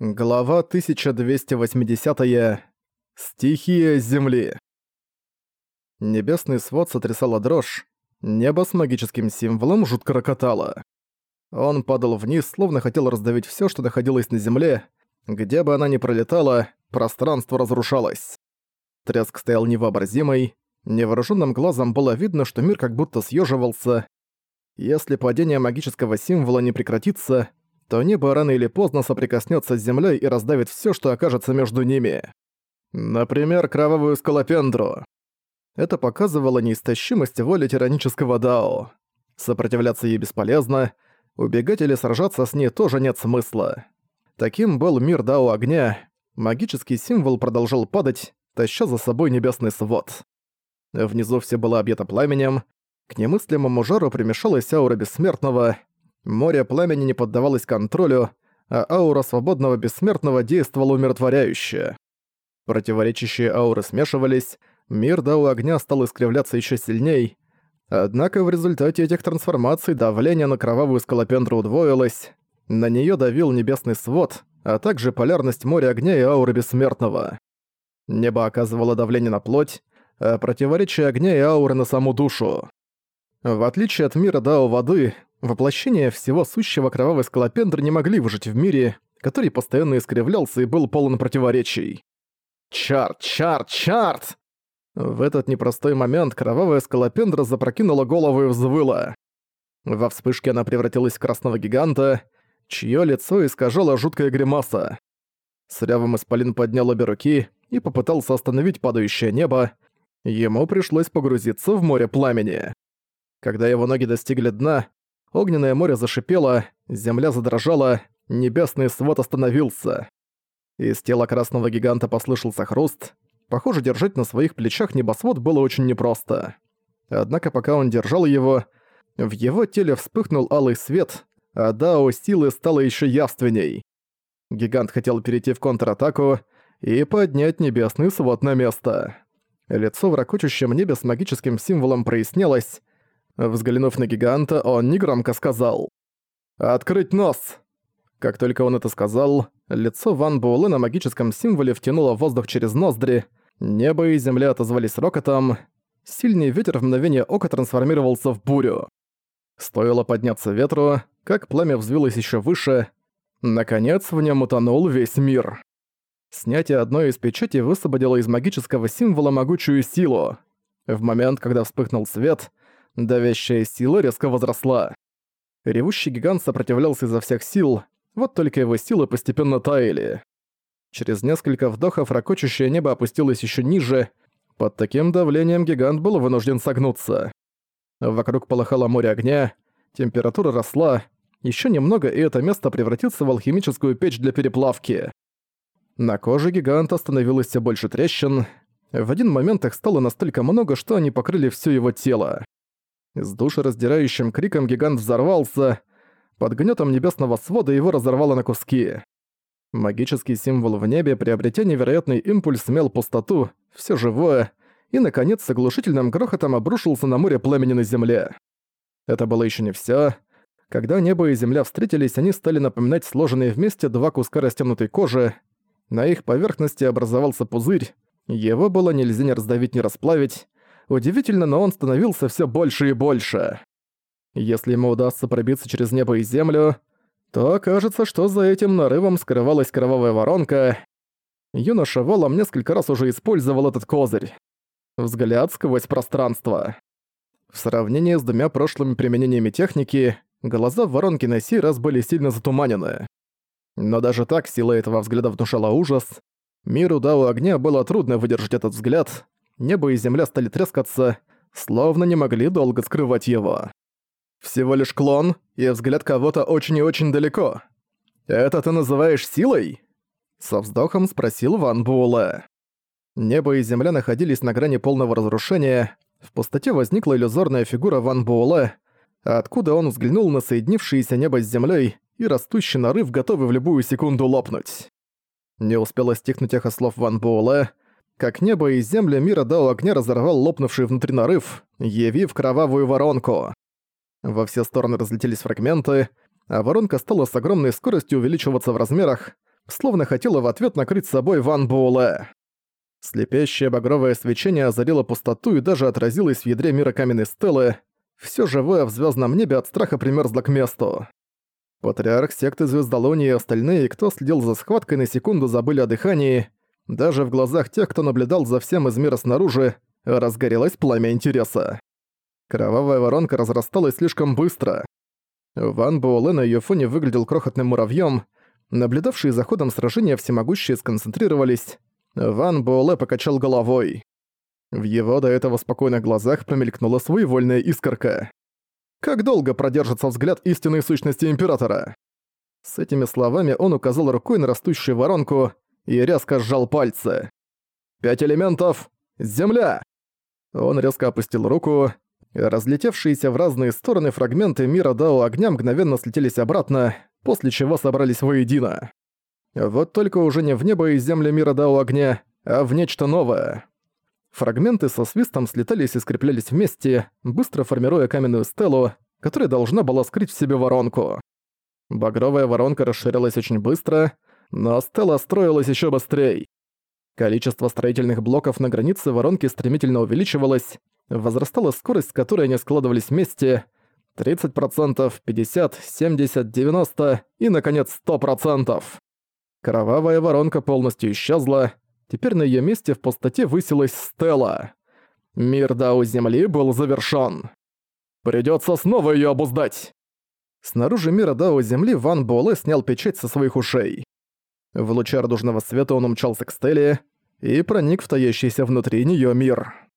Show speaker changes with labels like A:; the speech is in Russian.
A: Глава 1280. -я. Стихия Земли. Небесный свод сотрясала дрожь, небо с магическим символом жутко рокотало. Он падал вниз, словно хотел раздавить всё, что находилось на земле. Где бы она ни пролетала, пространство разрушалось. Треск стоял невообразимый, невооружённым глазом было видно, что мир как будто съёживался. Если падение магического символа не прекратится, то небо рано или поздно соприкоснется с землей и раздавит все, что окажется между ними. Например, кровавую скалопендру. Это показывало неистощимость воли тиранического Дао. Сопротивляться ей бесполезно, убегать или сражаться с ней тоже нет смысла. Таким был мир Дао огня, магический символ продолжал падать, таща за собой небесный свод. Внизу все было объято пламенем, к немыслимому жару примешалась аура бессмертного, Море пламени не поддавалось контролю, а аура свободного бессмертного действовала умиротворяюще. Противоречащие ауры смешивались, мир Дао огня стал искривляться еще сильней, однако в результате этих трансформаций давление на кровавую скалопендру удвоилось, на нее давил небесный свод, а также полярность моря огня и ауры бессмертного. Небо оказывало давление на плоть, а противоречие огня и ауры на саму душу. В отличие от мира Дао воды, Воплощения всего сущего кровавой скалопендры не могли выжить в мире, который постоянно искривлялся и был полон противоречий. «Чарт! Чарт! Чарт!» В этот непростой момент кровавая скалопендра запрокинула голову и взвыла. Во вспышке она превратилась в красного гиганта, чье лицо искажало жуткая гримаса. С рявом исполин поднял обе руки и попытался остановить падающее небо. Ему пришлось погрузиться в море пламени. Когда его ноги достигли дна, Огненное море зашипело, земля задрожала, небесный свод остановился. Из тела красного гиганта послышался хруст. Похоже, держать на своих плечах небосвод было очень непросто. Однако пока он держал его, в его теле вспыхнул алый свет, а дао силы стало еще явственней. Гигант хотел перейти в контратаку и поднять небесный свод на место. Лицо в ракочущем небе с магическим символом прояснялось, Взглянув на гиганта, он негромко сказал «Открыть нос!». Как только он это сказал, лицо Ван Буэлэ на магическом символе втянуло воздух через ноздри, небо и земля отозвались рокотом, сильный ветер в мгновение ока трансформировался в бурю. Стоило подняться ветру, как пламя взвилось еще выше, наконец в нем утонул весь мир. Снятие одной из печатей высвободило из магического символа могучую силу. В момент, когда вспыхнул свет, Давящая сила резко возросла. Ревущий гигант сопротивлялся изо всех сил, вот только его силы постепенно таяли. Через несколько вдохов ракочущее небо опустилось еще ниже. Под таким давлением гигант был вынужден согнуться. Вокруг полыхало море огня, температура росла, еще немного и это место превратится в алхимическую печь для переплавки. На коже гиганта становилось все больше трещин. В один момент их стало настолько много, что они покрыли все его тело. С душераздирающим криком гигант взорвался. Под гнетом небесного свода его разорвало на куски. Магический символ в небе, приобретя невероятный импульс, смел пустоту, все живое, и, наконец, с оглушительным грохотом обрушился на море пламени на земле. Это было еще не все. Когда небо и земля встретились, они стали напоминать сложенные вместе два куска растянутой кожи. На их поверхности образовался пузырь. Его было нельзя ни раздавить, ни расплавить. Удивительно, но он становился все больше и больше. Если ему удастся пробиться через небо и землю, то кажется, что за этим нарывом скрывалась кровавая воронка. Юноша Волом несколько раз уже использовал этот козырь. Взгляд сквозь пространство. В сравнении с двумя прошлыми применениями техники, глаза в воронке на сей раз были сильно затуманены. Но даже так сила этого взгляда внушала ужас. Миру Дао Огня было трудно выдержать этот взгляд, небо и земля стали трескаться, словно не могли долго скрывать его. Всего лишь клон и взгляд кого-то очень и очень далеко. «Это ты называешь силой?» Со вздохом спросил Ван Буэлэ. Небо и земля находились на грани полного разрушения, в пустоте возникла иллюзорная фигура Ван Буэлэ, откуда он взглянул на соединившееся небо с землей и растущий нарыв, готовый в любую секунду лопнуть. Не успело стихнуть эхо слов Ван Буэлэ, как небо и земля мира дал огня разорвал лопнувший внутри нарыв, явив кровавую воронку. Во все стороны разлетелись фрагменты, а воронка стала с огромной скоростью увеличиваться в размерах, словно хотела в ответ накрыть собой Ван Буэлэ. Слепящее багровое свечение озарило пустоту и даже отразилось в ядре мира каменной стелы. Всё живое в звёздном небе от страха примерзло к месту. Патриарх секты Звездолонии и остальные, кто следил за схваткой, на секунду забыли о дыхании. Даже в глазах тех, кто наблюдал за всем из мира снаружи, разгорелось пламя интереса. Кровавая воронка разрасталась слишком быстро. Ван Буэлэ на её фоне выглядел крохотным муравьём. Наблюдавшие за ходом сражения всемогущие сконцентрировались. Ван Буэлэ покачал головой. В его до этого спокойных глазах промелькнула своевольная искорка. Как долго продержится взгляд истинной сущности Императора? С этими словами он указал рукой на растущую воронку и резко сжал пальцы. «Пять элементов! Земля!» Он резко опустил руку, разлетевшиеся в разные стороны фрагменты мира Дао огня мгновенно слетелись обратно, после чего собрались воедино. Вот только уже не в небо и земли мира Дао огня, а в нечто новое. Фрагменты со свистом слетались и скреплялись вместе, быстро формируя каменную стелу, которая должна была скрыть в себе воронку. Багровая воронка расширялась очень быстро, но стела строилась еще быстрее. Количество строительных блоков на границе воронки стремительно увеличивалось, возрастала скорость, с которой они складывались вместе, 30%, 50%, 70%, 90% и, наконец, 100%. Кровавая воронка полностью исчезла, Теперь на её месте в пустоте высилась Стелла. Мир Дау Земли был завершён. Придётся снова её обуздать. Снаружи мира Дао Земли Ван Буэлэ снял печать со своих ушей. В луче радужного света он умчался к Стелле и проник в таящийся внутри неё мир.